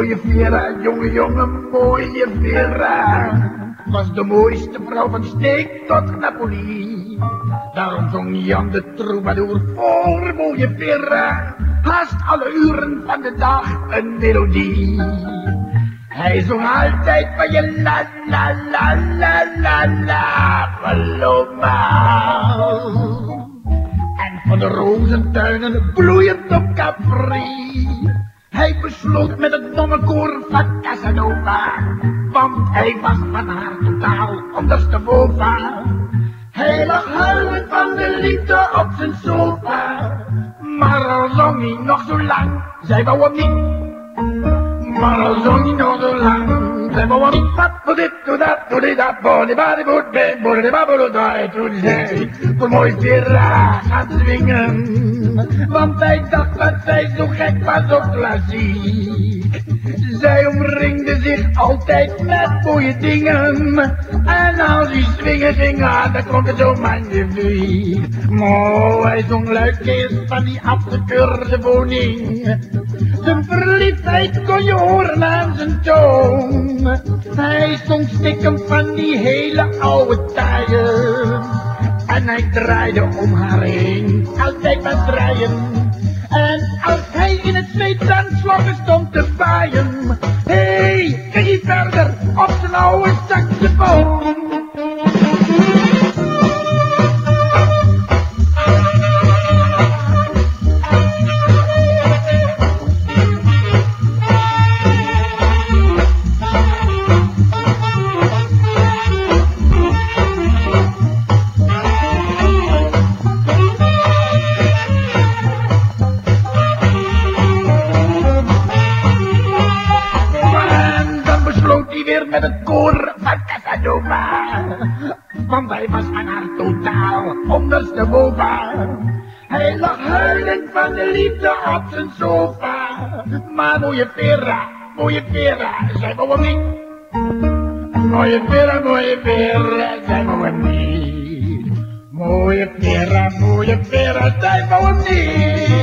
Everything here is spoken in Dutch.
mooie Vera, jonge, jonge, mooie Vera. Was de mooiste vrouw van Steek tot Napoli. Daarom zong Jan de troubadour voor mooie Vera. Haast alle uren van de dag een melodie. Hij zong altijd van je la la la la la la Paloma. En van de rozentuinen bloeiend op Capri. Hij besloot met het nonnenkoor van Casanova. Want hij was van haar totaal ondersteboven. Hij lag huilend van de liefde op zijn sofa. Maar al zong hij nog zo lang, zij wou hem niet. Maar al zong hij nog zo lang, zij wou hem niet. Wat voor dit, doe dat, doe dit, dat, body, body, boot, de babbelo, daar, toen zij voor mooi Vera gaan zwingen. Want hij dacht dat zij zo gek was op klassiek. Zij omringde zich altijd met mooie dingen. En als hij swingen ging, dan klonk het zo magnifiek. Oh, hij zong luidkeels van die afgekeurde woning. Zijn verliefdheid kon je horen aan zijn toon. Hij zong stiekem van die hele oude tijden. En hij draaide om haar heen, altijd maar draaien. En als hij in het zweet dansvloggen stond te baaien. Hé, hey, ging hij verder op zijn oude saxofoon. Met het koor van Casanova. Want hij was aan haar totaal ondersteboven. Hij lag huilend van de liefde op zijn sofa. Maar mooie Vera, mooie Vera, zij wou niet. Mooie Vera, mooie Vera, zij wou hem niet. Mooie Vera, mooie Vera, zij wou hem niet.